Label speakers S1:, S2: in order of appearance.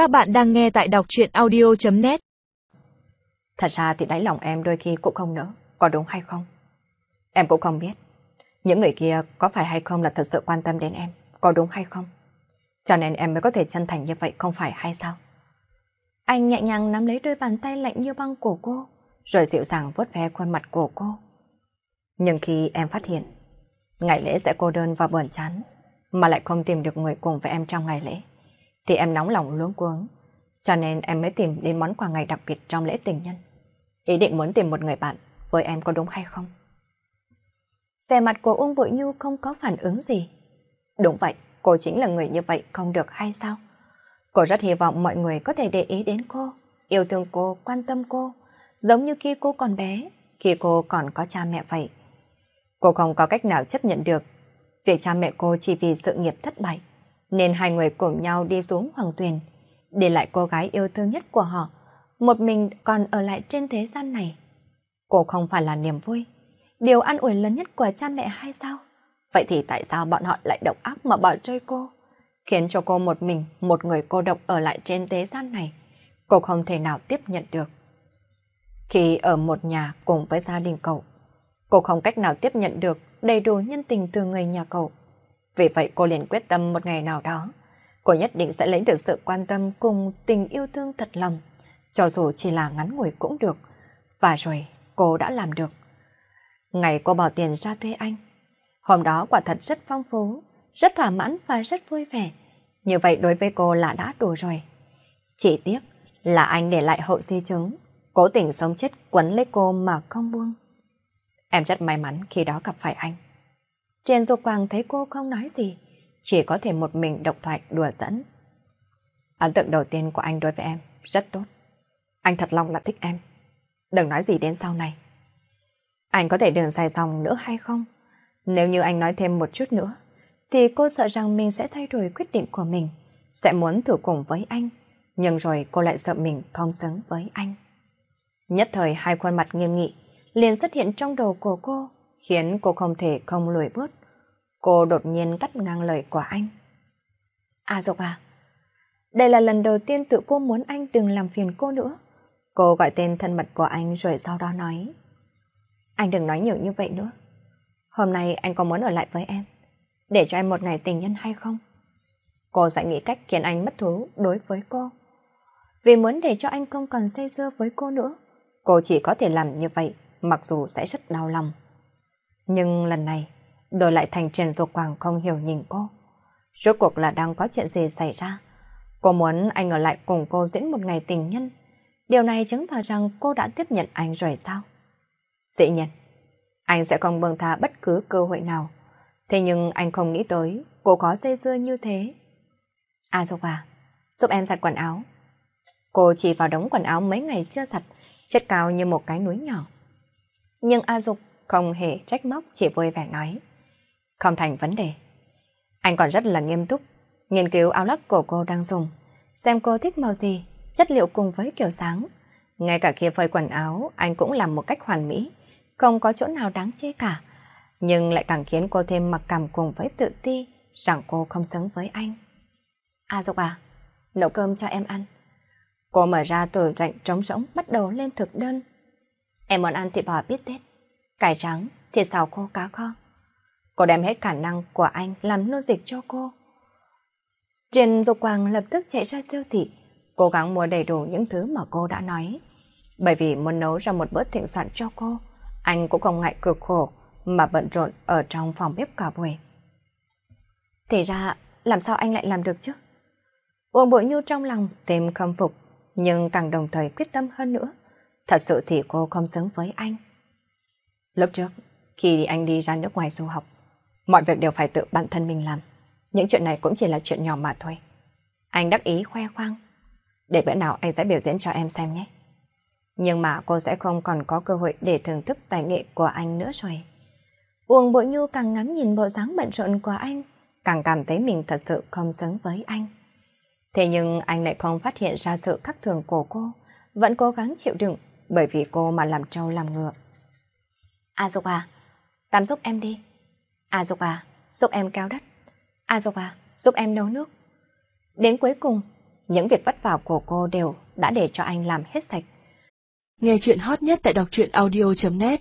S1: Các bạn đang nghe tại đọc truyện audio.net
S2: Thật ra thì đáy lòng em đôi khi cũng không nỡ, có đúng hay không? Em cũng không biết. Những người kia có phải hay không là thật sự quan tâm đến em, có đúng hay không? Cho nên em mới có thể chân thành như vậy không phải hay sao? Anh nhẹ nhàng nắm lấy đôi bàn tay lạnh như băng của cô, rồi dịu dàng vuốt ve khuôn mặt của cô. Nhưng khi em phát hiện, ngày lễ sẽ cô đơn và buồn chán, mà lại không tìm được người cùng với em trong ngày lễ, thì em nóng lòng luống cuống, cho nên em mới tìm đến món quà ngày đặc biệt trong lễ tình nhân. Ý định muốn tìm một người bạn với em có đúng hay không? Về mặt của Uông Bội Nhu không có phản ứng gì. Đúng vậy, cô chính là người như vậy không được hay sao? Cô rất hy vọng mọi người có thể để ý đến cô, yêu thương cô, quan tâm cô, giống như khi cô còn bé, khi cô còn có cha mẹ vậy. Cô không có cách nào chấp nhận được việc cha mẹ cô chỉ vì sự nghiệp thất bại, nên hai người cùng nhau đi xuống Hoàng Tuyền, để lại cô gái yêu thương nhất của họ, một mình còn ở lại trên thế gian này. Cô không phải là niềm vui, điều an ủi lớn nhất của cha mẹ hay sao? Vậy thì tại sao bọn họ lại độc ác mà bỏ rơi cô? Khiến cho cô một mình, một người cô độc ở lại trên thế gian này. Cô không thể nào tiếp nhận được. Khi ở một nhà cùng với gia đình cậu, cô không cách nào tiếp nhận được đầy đủ nhân tình từ người nhà cậu. Vì vậy cô liền quyết tâm một ngày nào đó, cô nhất định sẽ lấy được sự quan tâm cùng tình yêu thương thật lòng, cho dù chỉ là ngắn ngủi cũng được. Và rồi cô đã làm được. Ngày cô bỏ tiền ra thuê anh, hôm đó quả thật rất phong phú, rất thỏa mãn và rất vui vẻ. Như vậy đối với cô là đã đủ rồi. Chỉ tiếc là anh để lại hậu di chứng, cố tình sống chết quấn lấy cô mà không buông. Em rất may mắn khi đó gặp phải anh. Trên dục quang thấy cô không nói gì, chỉ có thể một mình độc thoại đùa dẫn. Ấn tượng đầu tiên của anh đối với em rất tốt. Anh thật lòng là thích em. Đừng nói gì đến sau này. Anh có thể đừng dài dòng nữa hay không? Nếu như anh nói thêm một chút nữa, thì cô sợ rằng mình sẽ thay đổi quyết định của mình, sẽ muốn thử cùng với anh, nhưng rồi cô lại sợ mình không xứng với anh. Nhất thời hai khuôn mặt nghiêm nghị liền xuất hiện trong đầu của cô, khiến cô không thể không lùi bước. Cô đột nhiên cắt ngang lời của anh. À Dục à, đây là lần đầu tiên tự cô muốn anh đừng làm phiền cô nữa. Cô gọi tên thân mật của anh rồi sau đó nói. Anh đừng nói nhiều như vậy nữa. Hôm nay anh có muốn ở lại với em, để cho em một ngày tình nhân hay không? Cô sẽ nghĩ cách khiến anh mất thú đối với cô. Vì muốn để cho anh không còn say sưa với cô nữa, cô chỉ có thể làm như vậy, mặc dù sẽ rất đau lòng. Nhưng lần này, đổi lại thành Trần Dục Quảng không hiểu nhìn cô. Rốt cuộc là đang có chuyện gì xảy ra? Cô muốn anh ở lại cùng cô diễn một ngày tình nhân. Điều này chứng tỏ rằng cô đã tiếp nhận anh rồi sao? Dĩ nhiên, anh sẽ không buông tha bất cứ cơ hội nào. Thế nhưng anh không nghĩ tới cô có dây dưa như thế. À Dục à, giúp em giặt quần áo. Cô chỉ vào đống quần áo mấy ngày chưa giặt, chất cao như một cái núi nhỏ. Nhưng A Dục không hề trách móc chỉ vui vẻ nói. Không thành vấn đề. Anh còn rất là nghiêm túc, nghiên cứu áo lót của cô đang dùng, xem cô thích màu gì, chất liệu cùng với kiểu sáng. Ngay cả khi phơi quần áo, anh cũng làm một cách hoàn mỹ, không có chỗ nào đáng chê cả. Nhưng lại càng khiến cô thêm mặc cảm cùng với tự ti rằng cô không xứng với anh. A Dục à, nấu cơm cho em ăn. Cô mở ra tủ lạnh trống rỗng bắt đầu lên thực đơn. Em muốn ăn thịt bò bít tết, cải trắng, thịt xào khô cá kho. Cô đem hết khả năng của anh làm nô dịch cho cô. Trần Dục Quang lập tức chạy ra siêu thị, cố gắng mua đầy đủ những thứ mà cô đã nói. Bởi vì muốn nấu ra một bữa thịnh soạn cho cô, anh cũng không ngại cực khổ mà bận rộn ở trong phòng bếp cả buổi. Thì ra, làm sao anh lại làm được chứ? Uông Bội Nhu trong lòng tìm khâm phục, nhưng càng đồng thời quyết tâm hơn nữa. Thật sự thì cô không xứng với anh. Lúc trước, khi anh đi ra nước ngoài du học, mọi việc đều phải tự bản thân mình làm. Những chuyện này cũng chỉ là chuyện nhỏ mà thôi. Anh đắc ý khoe khoang. Để bữa nào anh sẽ biểu diễn cho em xem nhé. Nhưng mà cô sẽ không còn có cơ hội để thưởng thức tài nghệ của anh nữa rồi. Uông Bội Nhu càng ngắm nhìn bộ dáng bận rộn của anh, càng cảm thấy mình thật sự không xứng với anh. Thế nhưng anh lại không phát hiện ra sự khắc thường của cô, vẫn cố gắng chịu đựng bởi vì cô mà làm trâu làm ngựa. À Dục à, tắm giúp em đi. A Dục à, giúp em cao đất. A Dục à, giúp em nấu nước. Đến cuối cùng, Những việc vất vả của cô đều đã để cho anh làm hết sạch.
S3: Nghe chuyện hot nhất tại đọc truyện audio.net